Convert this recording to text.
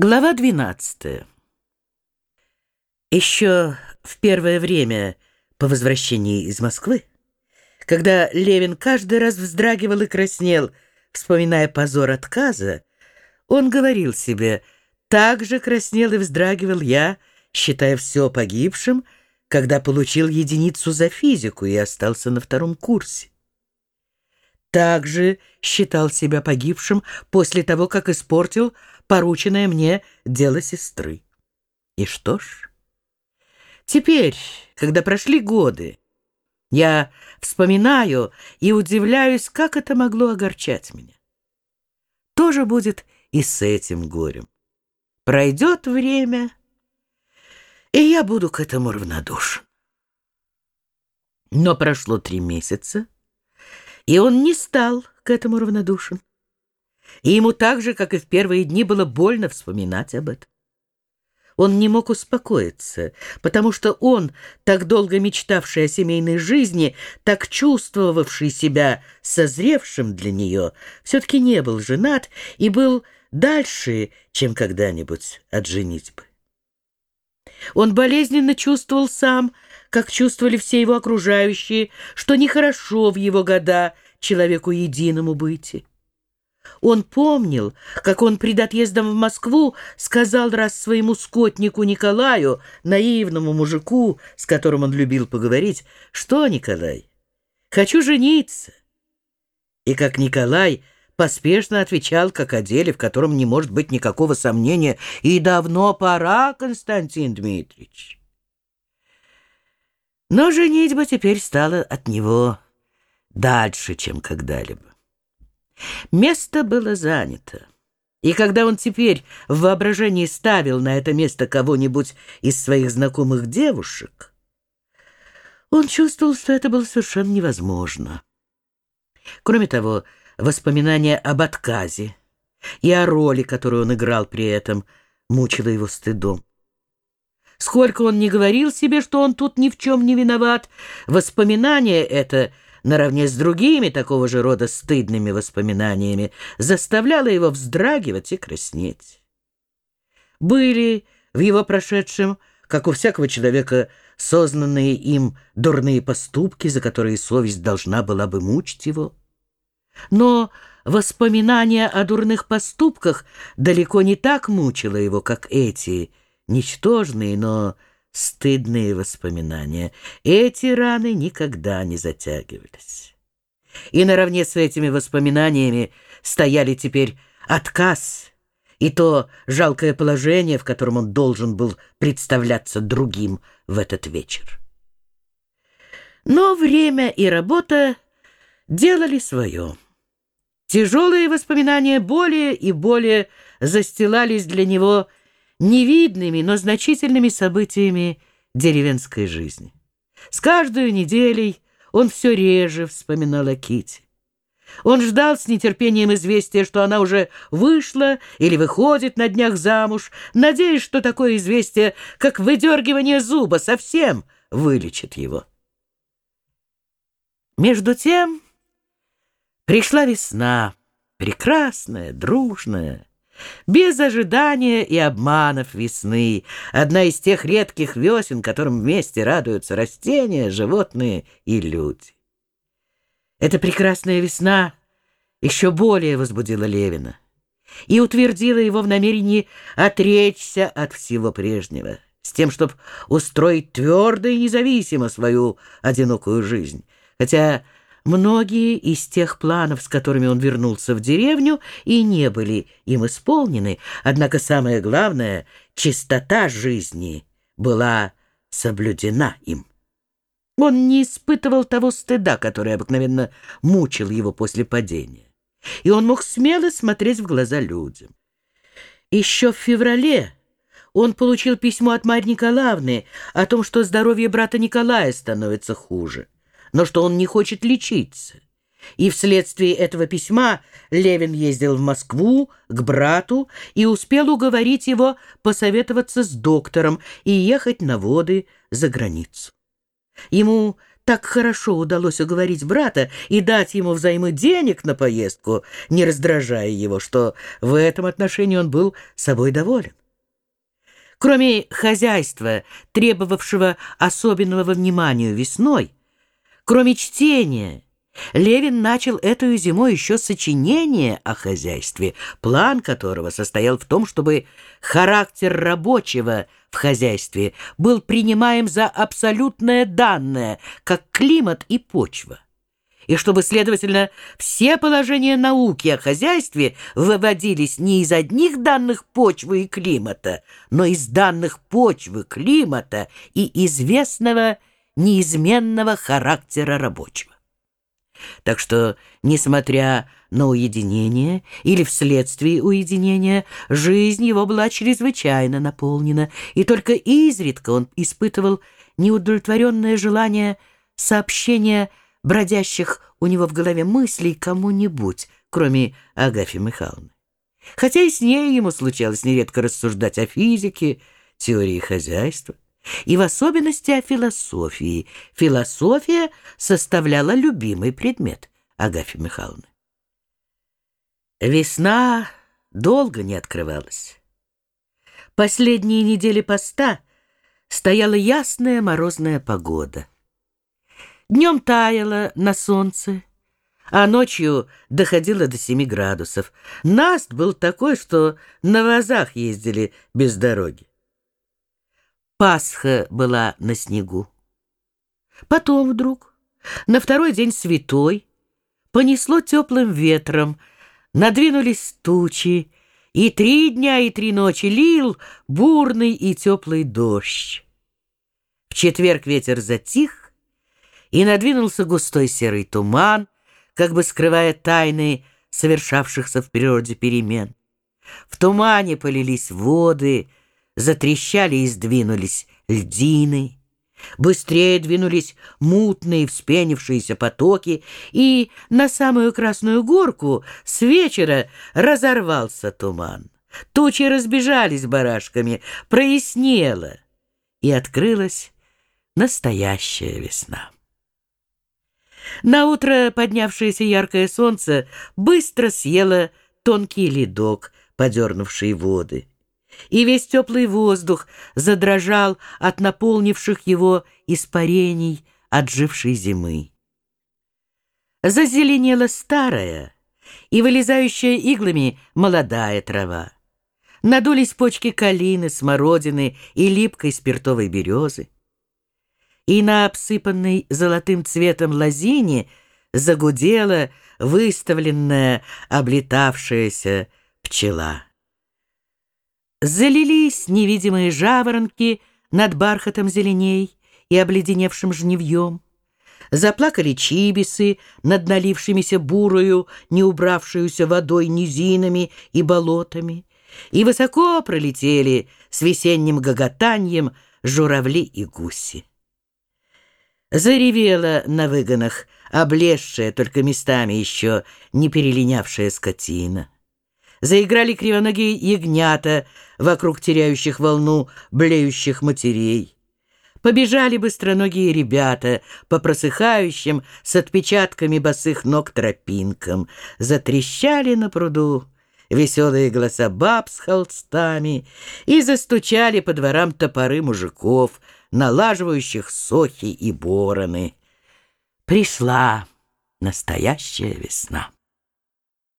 Глава 12. Еще в первое время по возвращении из Москвы, когда Левин каждый раз вздрагивал и краснел, вспоминая позор отказа, он говорил себе, так же краснел и вздрагивал я, считая все погибшим, когда получил единицу за физику и остался на втором курсе. Также считал себя погибшим после того, как испортил порученное мне дело сестры. И что ж, теперь, когда прошли годы, я вспоминаю и удивляюсь, как это могло огорчать меня. Тоже будет и с этим горем. Пройдет время, и я буду к этому равнодушен. Но прошло три месяца, и он не стал к этому равнодушен и ему так же, как и в первые дни, было больно вспоминать об этом. Он не мог успокоиться, потому что он, так долго мечтавший о семейной жизни, так чувствовавший себя созревшим для нее, все-таки не был женат и был дальше, чем когда-нибудь от женитьбы. Он болезненно чувствовал сам, как чувствовали все его окружающие, что нехорошо в его года человеку единому быть. Он помнил, как он пред отъездом в Москву сказал раз своему скотнику Николаю, наивному мужику, с которым он любил поговорить, «Что, Николай, хочу жениться». И как Николай поспешно отвечал, как о деле, в котором не может быть никакого сомнения, «И давно пора, Константин Дмитриевич». Но женитьба теперь стала от него дальше, чем когда-либо. Место было занято. И когда он теперь в воображении ставил на это место кого-нибудь из своих знакомых девушек, он чувствовал, что это было совершенно невозможно. Кроме того, воспоминание об отказе и о роли, которую он играл при этом, мучило его стыдом. Сколько он не говорил себе, что он тут ни в чем не виноват, воспоминание это — наравне с другими такого же рода стыдными воспоминаниями, заставляло его вздрагивать и краснеть. Были в его прошедшем, как у всякого человека, сознанные им дурные поступки, за которые совесть должна была бы мучить его. Но воспоминания о дурных поступках далеко не так мучило его, как эти, ничтожные, но стыдные воспоминания. Эти раны никогда не затягивались. И наравне с этими воспоминаниями стояли теперь отказ и то жалкое положение, в котором он должен был представляться другим в этот вечер. Но время и работа делали свое. Тяжелые воспоминания более и более застилались для него невидными, но значительными событиями деревенской жизни. С каждой неделей он все реже вспоминал о Ките. Он ждал с нетерпением известия, что она уже вышла или выходит на днях замуж, надеясь, что такое известие, как выдергивание зуба, совсем вылечит его. Между тем пришла весна, прекрасная, дружная, без ожидания и обманов весны, одна из тех редких весен, которым вместе радуются растения, животные и люди. Эта прекрасная весна еще более возбудила Левина и утвердила его в намерении отречься от всего прежнего, с тем, чтобы устроить твердо и независимо свою одинокую жизнь, хотя Многие из тех планов, с которыми он вернулся в деревню, и не были им исполнены, однако самое главное — чистота жизни была соблюдена им. Он не испытывал того стыда, который обыкновенно мучил его после падения, и он мог смело смотреть в глаза людям. Еще в феврале он получил письмо от Марьи Николаевны о том, что здоровье брата Николая становится хуже но что он не хочет лечиться. И вследствие этого письма Левин ездил в Москву к брату и успел уговорить его посоветоваться с доктором и ехать на воды за границу. Ему так хорошо удалось уговорить брата и дать ему взаймы денег на поездку, не раздражая его, что в этом отношении он был собой доволен. Кроме хозяйства, требовавшего особенного внимания весной, кроме чтения, Левин начал эту зимой еще сочинение о хозяйстве, план которого состоял в том, чтобы характер рабочего в хозяйстве был принимаем за абсолютное данное, как климат и почва. И чтобы, следовательно, все положения науки о хозяйстве выводились не из одних данных почвы и климата, но из данных почвы, климата и известного неизменного характера рабочего. Так что, несмотря на уединение или вследствие уединения, жизнь его была чрезвычайно наполнена, и только изредка он испытывал неудовлетворенное желание сообщения бродящих у него в голове мыслей кому-нибудь, кроме Агафьи Михайловны. Хотя и с ней ему случалось нередко рассуждать о физике, теории хозяйства и в особенности о философии. Философия составляла любимый предмет Агафьи Михайловны. Весна долго не открывалась. Последние недели поста стояла ясная морозная погода. Днем таяло на солнце, а ночью доходило до семи градусов. Наст был такой, что на вазах ездили без дороги. Пасха была на снегу. Потом вдруг, на второй день святой, понесло теплым ветром, надвинулись тучи, и три дня и три ночи лил бурный и теплый дождь. В четверг ветер затих, и надвинулся густой серый туман, как бы скрывая тайны совершавшихся в природе перемен. В тумане полились воды, Затрещали и сдвинулись льдины. Быстрее двинулись мутные вспенившиеся потоки, и на самую Красную Горку с вечера разорвался туман. Тучи разбежались барашками, прояснело, и открылась настоящая весна. На утро поднявшееся яркое солнце быстро съело тонкий ледок, подернувший воды и весь теплый воздух задрожал от наполнивших его испарений отжившей зимы. Зазеленела старая и вылезающая иглами молодая трава. Надулись почки калины, смородины и липкой спиртовой березы. И на обсыпанной золотым цветом лозине загудела выставленная, облетавшаяся пчела. Залились невидимые жаворонки над бархатом зеленей и обледеневшим жневьем. Заплакали чибисы над налившимися бурою, не убравшуюся водой низинами и болотами. И высоко пролетели с весенним гоготаньем журавли и гуси. Заревела на выгонах облезшая, только местами еще не перелинявшая скотина. Заиграли кривоногие ягнята вокруг теряющих волну блеющих матерей. Побежали быстроногие ребята по просыхающим с отпечатками босых ног тропинкам. Затрещали на пруду веселые голоса баб с холстами и застучали по дворам топоры мужиков, налаживающих сохи и бороны. Пришла настоящая весна.